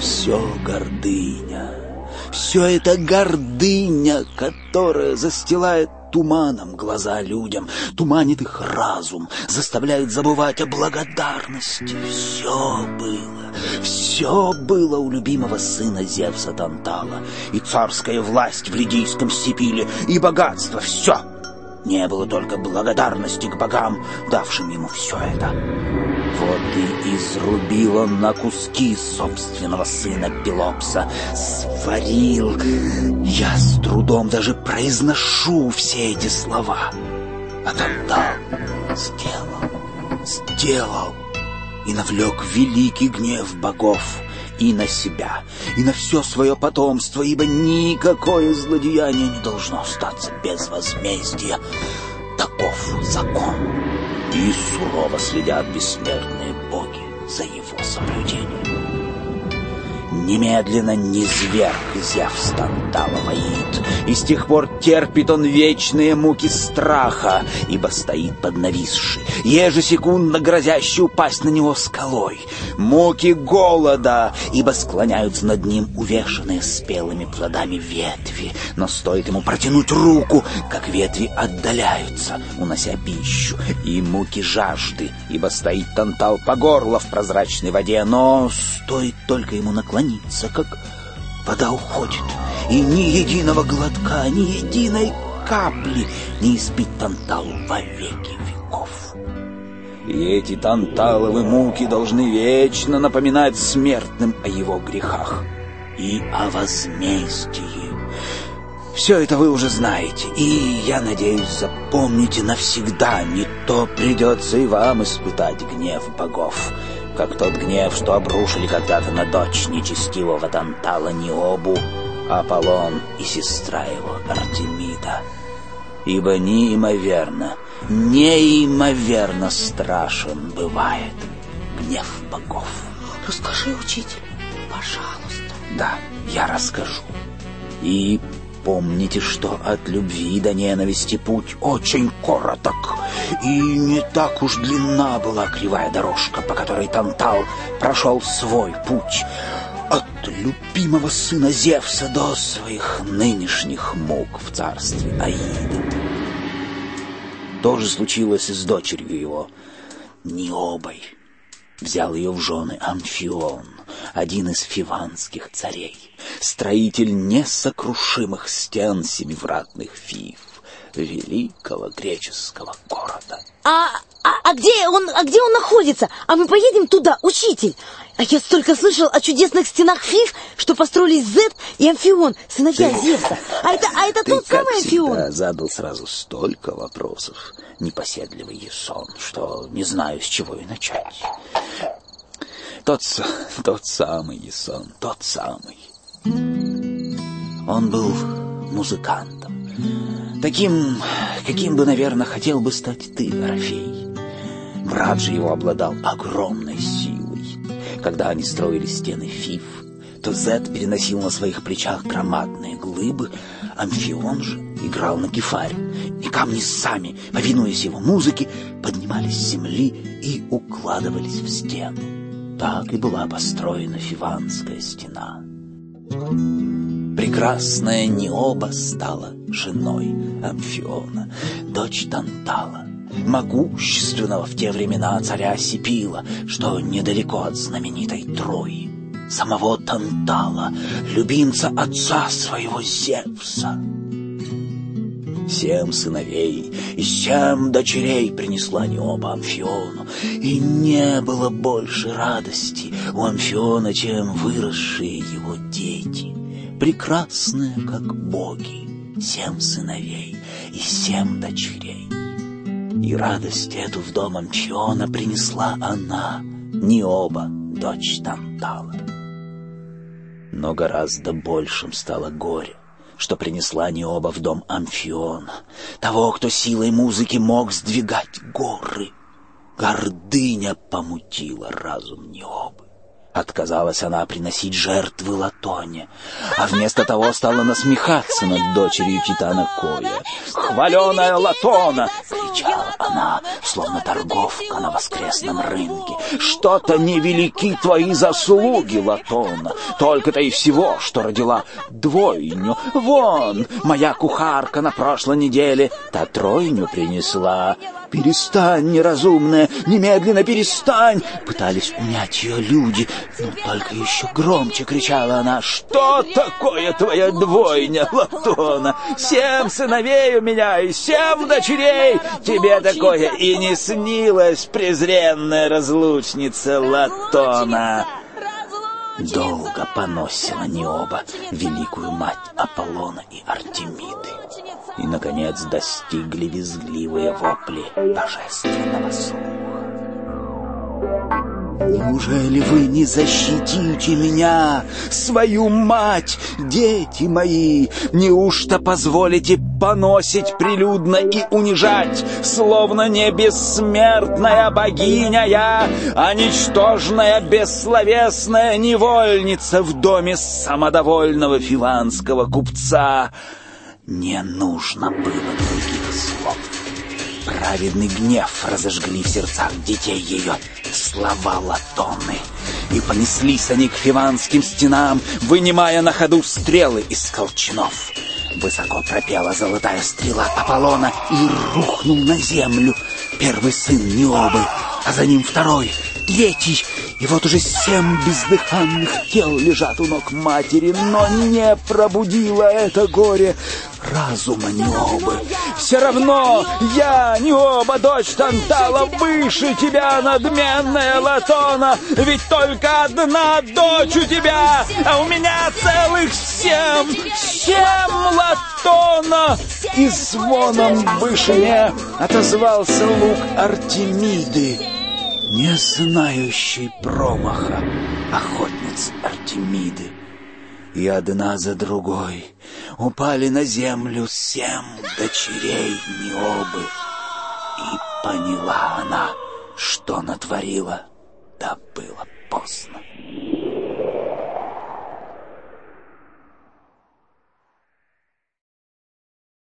Все гордыня. Все это гордыня, которая застилает туманом глаза людям, туманит их разум, заставляет забывать о благодарности. Все было, все было у любимого сына Зевса Тантала, и царская власть в Лидийском Сипиле, и богатство, все. Не было только благодарности к богам, давшим ему все это. Вот и изрубил он на куски собственного сына Пелопса. Сварил. Я с трудом даже произношу все эти слова. Отдал. Сделал. Сделал. И навлек великий гнев богов и на себя, и на все свое потомство, ибо никакое злодеяние не должно остаться без возмездия. Таков закон. И сурово следят бессмертные боги за его соблюдением. Немедленно низверг Зевс Тантала воит, и с тех пор терпит он вечные муки страха, ибо стоит под нависшей, ежесекундно грозящей упасть на него скалой. Муки голода, ибо склоняются над ним увешанные спелыми плодами ветви, но стоит ему протянуть руку, как ветви отдаляются, унося пищу, и муки жажды, ибо стоит Тантал по горло в прозрачной воде, но стоит только ему наклониться, наклониться, как вода уходит, и ни единого глотка, ни единой капли не испить танталу во веки веков. И эти танталовые муки должны вечно напоминать смертным о его грехах и о возмездии. Все это вы уже знаете, и, я надеюсь, запомните навсегда, не то придется и вам испытать гнев богов как тот гнев, что обрушили когда-то на дочь нечестивого Тантала Необу, Аполлон и сестра его Артемида. Ибо неимоверно, неимоверно страшен бывает гнев богов. Расскажи, учитель, пожалуйста. Да, я расскажу. И Помните, что от любви до ненависти путь очень короток, и не так уж длинна была кривая дорожка, по которой Тантал прошел свой путь от любимого сына Зевса до своих нынешних мук в царстве Аида. То же случилось и с дочерью его, Необой. Взял ее в жены Амфион, один из фиванских царей, строитель несокрушимых стен семивратных фив, великого греческого города. А, а, а где он, а где он находится? А мы поедем туда, учитель? А я столько слышал о чудесных стенах Фив, что построили Зет и Амфион, сыновья ты, Зевса. А это, а это ты, тот самый Амфион? Я задал сразу столько вопросов, непоседливый Есон, что не знаю, с чего и начать. Тот, тот самый Есон, тот самый. Он был музыкантом. Таким, каким бы, наверное, хотел бы стать ты, Дорофей. Брат же его обладал огромной силой. Когда они строили стены Фиф, то Зет переносил на своих плечах громадные глыбы, Амфион же играл на кефаре, и камни сами, повинуясь его музыке, поднимались с земли и укладывались в стену. Так и была построена Фиванская стена. Прекрасная Необа стала женой Амфиона, дочь Тантала, могущественного в те времена царя Сипила, что недалеко от знаменитой Трои, самого Тантала, любимца отца своего Зевса. Семь сыновей и семь дочерей принесла Необа Амфиону, и не было больше радости у Амфиона, чем выросшие его дети, прекрасные, как боги, семь сыновей и семь дочерей. И радость эту в дом Амфиона принесла она, Необа, дочь Тантала. Но гораздо большим стало горе что принесла Необа в дом Амфиона, того, кто силой музыки мог сдвигать горы. Гордыня помутила разум Необы. Отказалась она приносить жертвы Латоне, а вместо того стала насмехаться над дочерью Титана Коя. «Хваленая Латона!» — кричала она, словно торговка на воскресном рынке. «Что-то невелики твои заслуги, Латона, только-то и всего, что родила двойню. Вон, моя кухарка на прошлой неделе та тройню принесла». «Перестань, неразумная! Немедленно перестань!» Пытались унять ее люди, но только еще громче кричала она. «Что такое твоя двойня, Латона? Семь сыновей у меня и семь дочерей! Тебе такое и не снилось, презренная разлучница Латона!» Долго поносила Необа, великую мать Аполлона и Артемиды и, наконец, достигли визгливые вопли божественного слуха. Неужели вы не защитите меня, свою мать, дети мои? Неужто позволите поносить прилюдно и унижать, словно не бессмертная богиня я, а ничтожная бессловесная невольница в доме самодовольного филанского купца?» Не нужно было других слов. Праведный гнев разожгли в сердцах детей ее слова Латоны. И понеслись они к фиванским стенам, вынимая на ходу стрелы из колчанов. Высоко пропела золотая стрела Аполлона и рухнул на землю первый сын Необы, а за ним второй, третий, и вот уже семь бездыханных тел лежат у ног матери, но не пробудило это горе разума Необы. Все равно я, Необа, дочь Тантала, выше тебя, надменная Латона, ведь только одна дочь у тебя, а у меня целых семь, семь Латона! И звоном в вышине отозвался лук Артемиды не знающий промаха охотниц Артемиды. И одна за другой упали на землю семь дочерей Необы. И поняла она, что натворила, да было поздно.